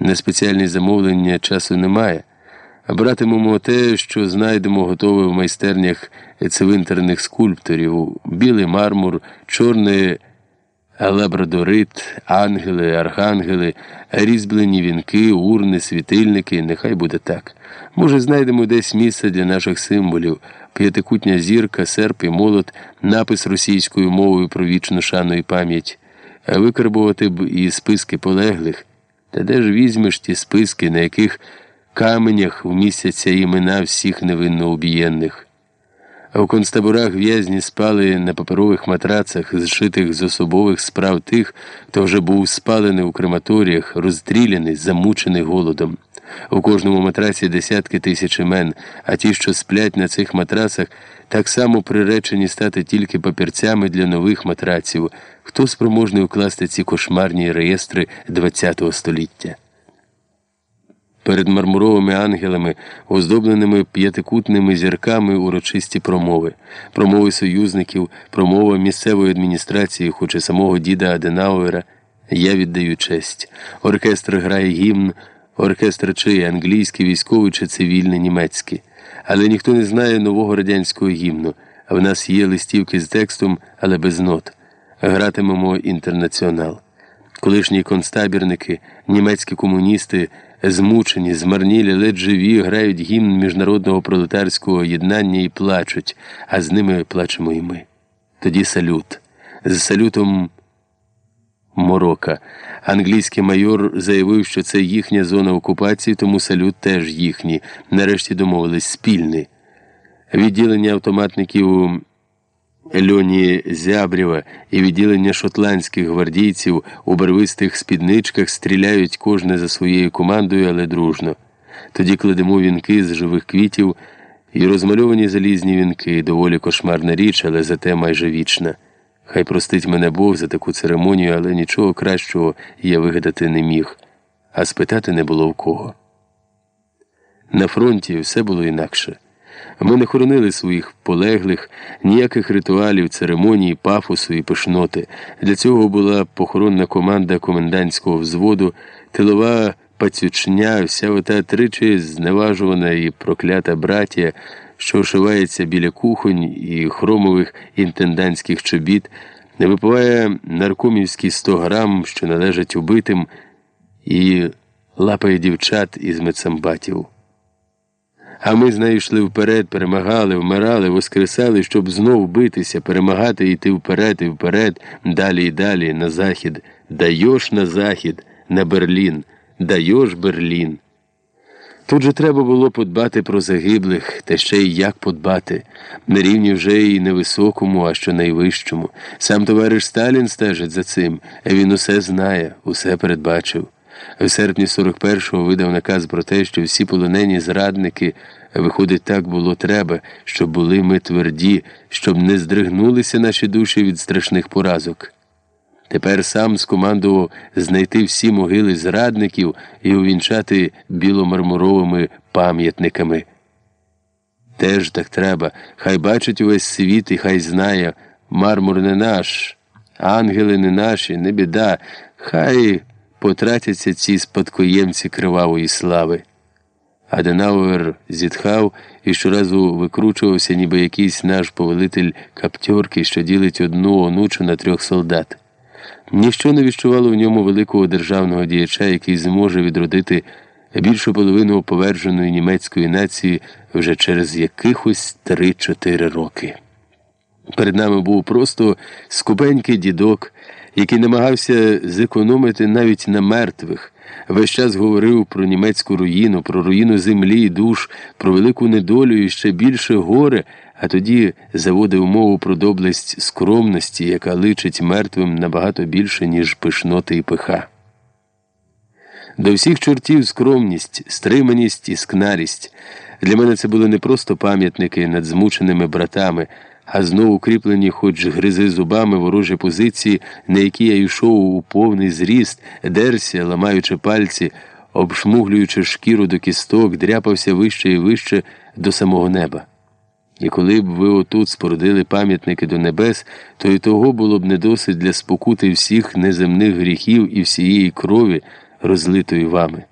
На спеціальні замовлення часу немає. Братимемо те, що знайдемо готове в майстернях цвинтарних скульпторів, білий мармур, чорний лабрадорит, ангели, архангели, різьблені вінки, урни, світильники, нехай буде так. Може, знайдемо десь місце для наших символів, п'ятикутня зірка, серп і молот, напис російською мовою про вічну шану і пам'ять, викарбувати б і списки полеглих. Та де ж візьмеш ті списки, на яких каменях вмістяться імена всіх невинно убієнних? А в концтаборах в'язні спали на паперових матрацах, зшитих з особових справ тих, хто вже був спалений у крематоріях, розстріляний, замучений голодом. У кожному матраці десятки тисяч імен, а ті, що сплять на цих матрасах, так само приречені стати тільки папірцями для нових матраців, хто спроможний укласти ці кошмарні реєстри ХХ століття. Перед мармуровими ангелами, оздобленими п'ятикутними зірками урочисті промови, промови союзників, промова місцевої адміністрації, хоч і самого діда Аденауера, я віддаю честь. Оркестр грає гімн, оркестр чиї англійський, військовий чи цивільний, німецький. Але ніхто не знає нового радянського гімну. В нас є листівки з текстом, але без нот. Гратимемо інтернаціонал. Колишні концтабірники, німецькі комуністи, змучені, змарнілі, ледь живі, грають гімн міжнародного пролетарського єднання і плачуть, а з ними плачемо і ми. Тоді салют. З салютом Морока. Англійський майор заявив, що це їхня зона окупації, тому салют теж їхній. Нарешті домовились спільний. Відділення автоматників. Льоні Зябрєва і відділення шотландських гвардійців у барвистих спідничках стріляють кожне за своєю командою, але дружно. Тоді кладемо вінки з живих квітів і розмальовані залізні вінки, доволі кошмарна річ, але зате майже вічна. Хай простить мене Бог за таку церемонію, але нічого кращого я вигадати не міг, а спитати не було в кого. На фронті все було інакше. Ми не хоронили своїх полеглих, ніяких ритуалів, церемоній, пафосу і пишноти. Для цього була похоронна команда комендантського взводу, тилова пацючня, вся ота тричі зневажувана і проклята братія, що ошивається біля кухонь і хромових інтендантських чобіт, не випиває наркомівські 100 грам, що належать убитим, і лапає дівчат із медсамбатів. А ми з нею йшли вперед, перемагали, вмирали, воскресали, щоб знов битися, перемагати, йти вперед і вперед, далі і далі, на захід. Дайош на захід, на Берлін, дайош Берлін. Тут же треба було подбати про загиблих, та ще й як подбати, на рівні вже і невисокому, а що найвищому. Сам товариш Сталін стежить за цим, а він усе знає, усе передбачив. В серпні 41-го видав наказ про те, що всі полонені зрадники, виходить, так було треба, щоб були ми тверді, щоб не здригнулися наші душі від страшних поразок. Тепер сам скомандував знайти всі могили зрадників і увінчати біломармуровими пам'ятниками. Теж так треба, хай бачить увесь світ і хай знає, мармур не наш, ангели не наші, не біда, хай потратяться ці спадкоємці кривавої слави. Аденауер зітхав і щоразу викручувався, ніби якийсь наш повелитель каптьорки, що ділить одну онучу на трьох солдат. Ніщо не відчувало в ньому великого державного діяча, який зможе відродити більшу половину оповерженої німецької нації вже через якихось 3-4 роки. Перед нами був просто скупенький дідок який намагався зекономити навіть на мертвих, весь час говорив про німецьку руїну, про руїну землі і душ, про велику недолю і ще більше горе, а тоді заводив мову про доблесть скромності, яка личить мертвим набагато більше, ніж пишноти і пиха. До всіх чортів скромність, стриманість і скнарість. Для мене це були не просто пам'ятники над змученими братами а знову кріплені, хоч гризи зубами ворожі позиції, на які я йшов у повний зріст, дерся, ламаючи пальці, обшмуглюючи шкіру до кісток, дряпався вище і вище до самого неба. І коли б ви отут спорудили пам'ятники до небес, то і того було б не досить для спокути всіх неземних гріхів і всієї крові, розлитою вами.